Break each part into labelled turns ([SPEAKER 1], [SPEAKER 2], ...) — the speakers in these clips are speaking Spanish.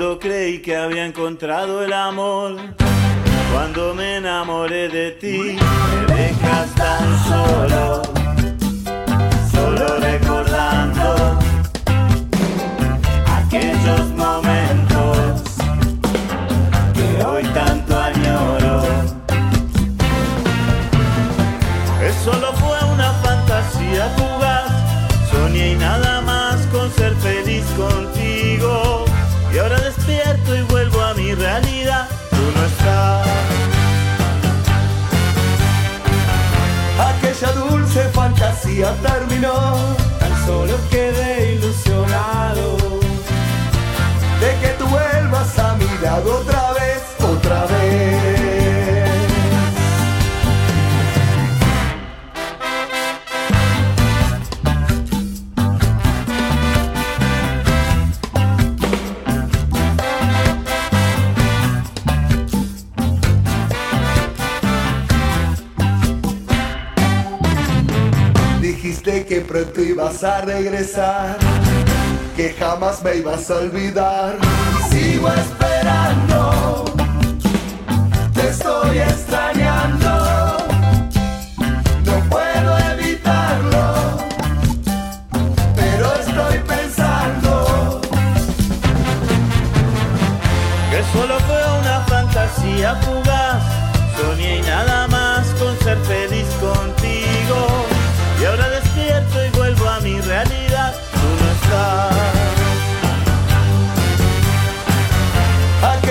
[SPEAKER 1] Cuando creí que había encontrado el amor, cuando me enamoré de ti, me dejas tan solo, solo recordando aquellos momentos que hoy tanto añoro. Es solo fue una fantasía fugaz, soñé y nada más con ser feliz
[SPEAKER 2] Dulce fantasía terminó, tan solo quedé ilusionado Dijiste que pronto ibas a regresar, que jamás me ibas a olvidar. Sigo esperando, te estoy extrañando, no puedo evitarlo, pero estoy pensando.
[SPEAKER 1] que solo fue una fantasía fugaz.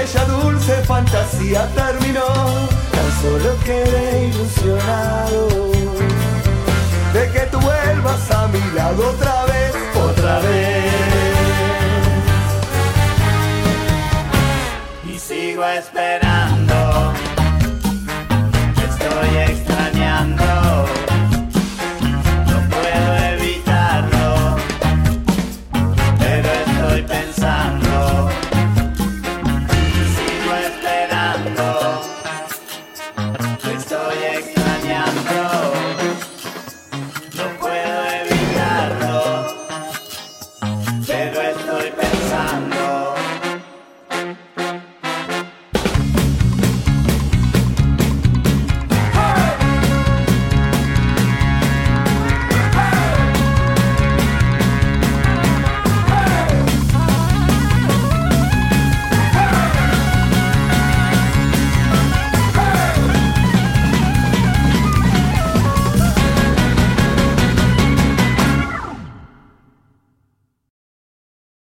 [SPEAKER 2] Aquella dulce fantasía terminó, tan solo quedé ilusionado
[SPEAKER 1] 감사합니다.